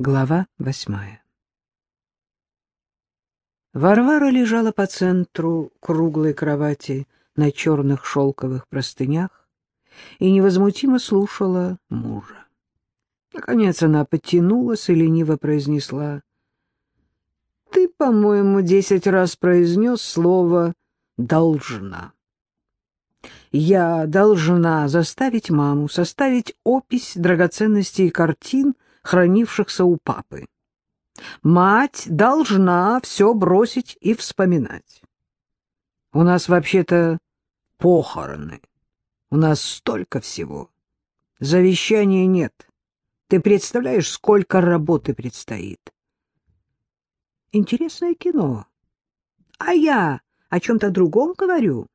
Глава восьмая Варвара лежала по центру круглой кровати на черных шелковых простынях и невозмутимо слушала мужа. Наконец она подтянулась и лениво произнесла. — Ты, по-моему, десять раз произнес слово «должна». Я должна заставить маму составить опись драгоценностей и картин, хранившихся у папы. Мать должна все бросить и вспоминать. У нас вообще-то похороны. У нас столько всего. Завещания нет. Ты представляешь, сколько работы предстоит? Интересное кино. А я о чем-то другом говорю.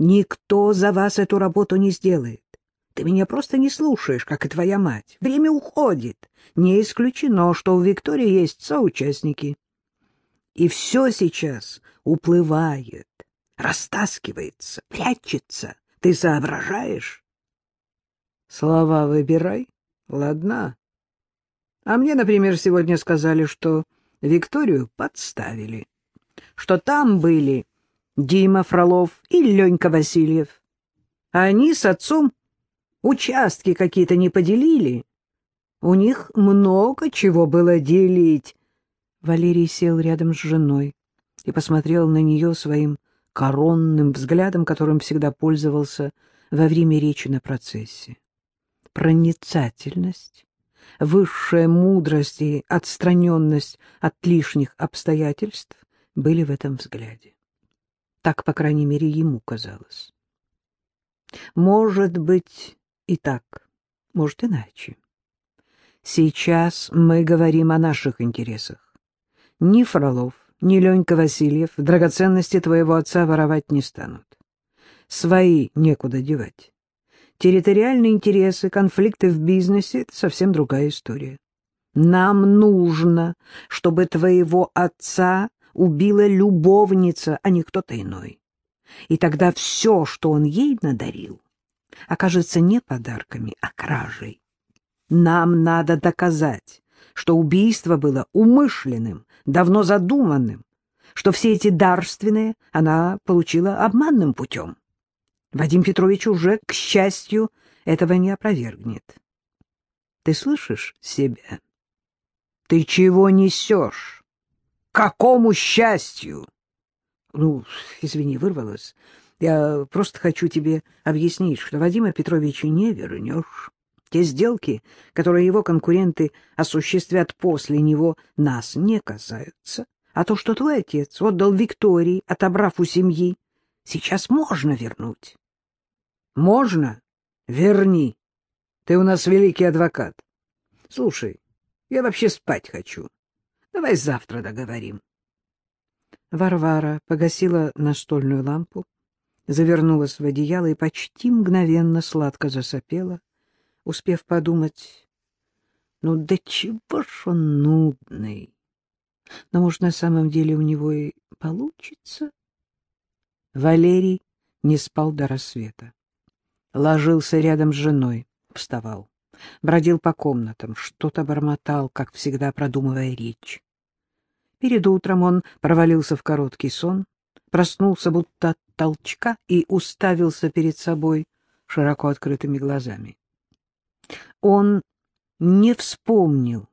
Никто за вас эту работу не сделает. Ты меня просто не слушаешь, как и твоя мать. Время уходит. Не исключено, что у Виктории есть соучастники. И все сейчас уплывает, растаскивается, прячется. Ты соображаешь? Слова выбирай. Ладно. А мне, например, сегодня сказали, что Викторию подставили. Что там были Дима Фролов и Ленька Васильев. Они с отцом участки какие-то не поделили. У них много чего было делить. Валерий сел рядом с женой и посмотрел на нее своим коронным взглядом, которым всегда пользовался во время речи на процессе. Проницательность, высшая мудрость и отстраненность от лишних обстоятельств были в этом взгляде. Так, по крайней мере, ему казалось. Может быть, и так, может, иначе. Сейчас мы говорим о наших интересах. Ни Фролов, ни Ленька Васильев драгоценности твоего отца воровать не станут. Свои некуда девать. Территориальные интересы, конфликты в бизнесе — это совсем другая история. Нам нужно, чтобы твоего отца убила любовница, а не кто-то иной. И тогда все, что он ей надарил, окажется не подарками, а кражей. Нам надо доказать, что убийство было умышленным, давно задуманным, что все эти дарственные она получила обманным путем. Вадим Петрович уже, к счастью, этого не опровергнет. Ты слышишь себя? Ты чего несешь? какому счастью? Ну, извини, вырвалась. Я просто хочу тебе объяснить, что Вадима Петровича не вернешь. Те сделки, которые его конкуренты осуществят после него, нас не касаются. А то, что твой отец отдал Виктории, отобрав у семьи, сейчас можно вернуть. Можно? Верни. Ты у нас великий адвокат. Слушай, я вообще спать хочу. Давай завтра договорим. Варвара погасила настольную лампу, завернулась в одеяло и почти мгновенно сладко засопела, успев подумать, ну да чего ж он нудный. Но, может, на самом деле у него и получится? Валерий не спал до рассвета. Ложился рядом с женой, вставал бродил по комнатам, что-то бормотал, как всегда продумывая речь. Перед утром он провалился в короткий сон, проснулся будто от толчка и уставился перед собой широко открытыми глазами. Он не вспомнил.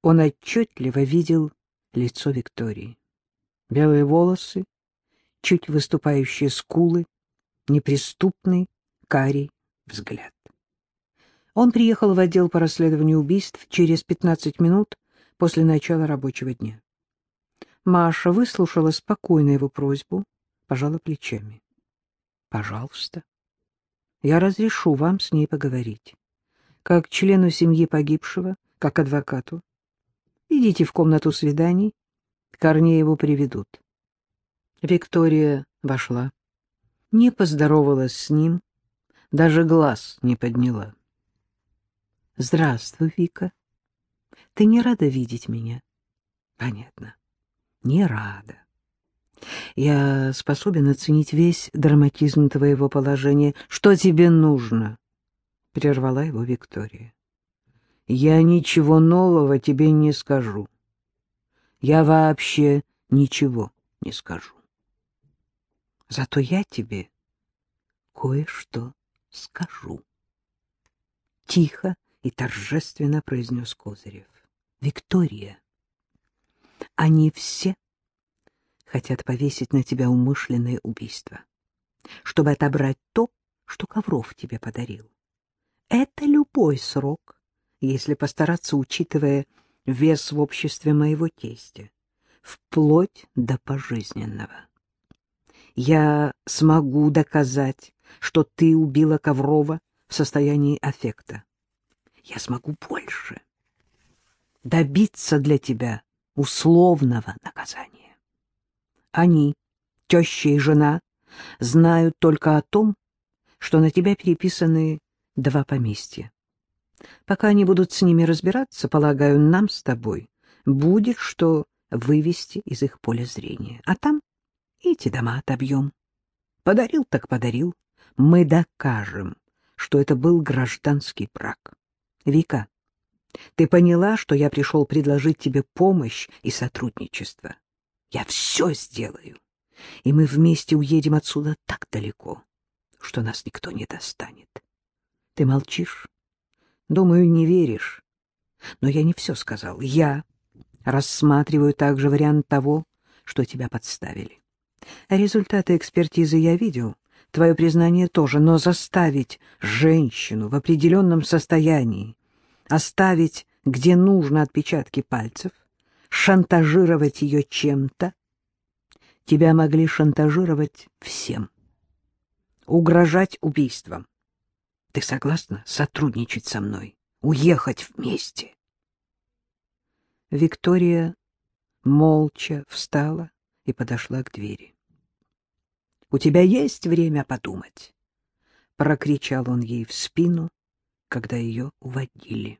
Он отчетливо видел лицо Виктории. Белые волосы, чуть выступающие скулы, неприступный карий взгляд. Он приехал в отдел по расследованию убийств через 15 минут после начала рабочего дня. Маша выслушала спокойно его просьбу, пожала плечами. — Пожалуйста. Я разрешу вам с ней поговорить. Как члену семьи погибшего, как адвокату. Идите в комнату свиданий, Корнееву приведут. Виктория вошла, не поздоровалась с ним, даже глаз не подняла. — Здравствуй, Вика. Ты не рада видеть меня? — Понятно. Не рада. Я способен оценить весь драматизм твоего положения. Что тебе нужно? — прервала его Виктория. Я ничего нового тебе не скажу. Я вообще ничего не скажу. Зато я тебе кое-что скажу. Тихо и торжественно произнес Козырев. Виктория, они все хотят повесить на тебя умышленное убийство, чтобы отобрать то, что Ковров тебе подарил. Это любой срок, если постараться, учитывая вес в обществе моего тестя, вплоть до пожизненного. Я смогу доказать, что ты убила Коврова в состоянии аффекта. Я смогу больше. Добиться для тебя условного наказания. Они, теща и жена, знают только о том, что на тебя переписаны два поместья. Пока они будут с ними разбираться, полагаю, нам с тобой будет что вывести из их поля зрения. А там эти дома отобьем. Подарил так подарил. Мы докажем, что это был гражданский брак. Вика, ты поняла, что я пришел предложить тебе помощь и сотрудничество? Я все сделаю, и мы вместе уедем отсюда так далеко, что нас никто не достанет. Ты молчишь? Думаю, не веришь. Но я не все сказал. Я рассматриваю также вариант того, что тебя подставили. Результаты экспертизы я видел, твое признание тоже, но заставить женщину в определенном состоянии, оставить, где нужно, отпечатки пальцев, шантажировать ее чем-то, тебя могли шантажировать всем, угрожать убийством. Ты согласна сотрудничать со мной, уехать вместе? Виктория молча встала и подошла к двери. — У тебя есть время подумать? — прокричал он ей в спину, когда ее уводили.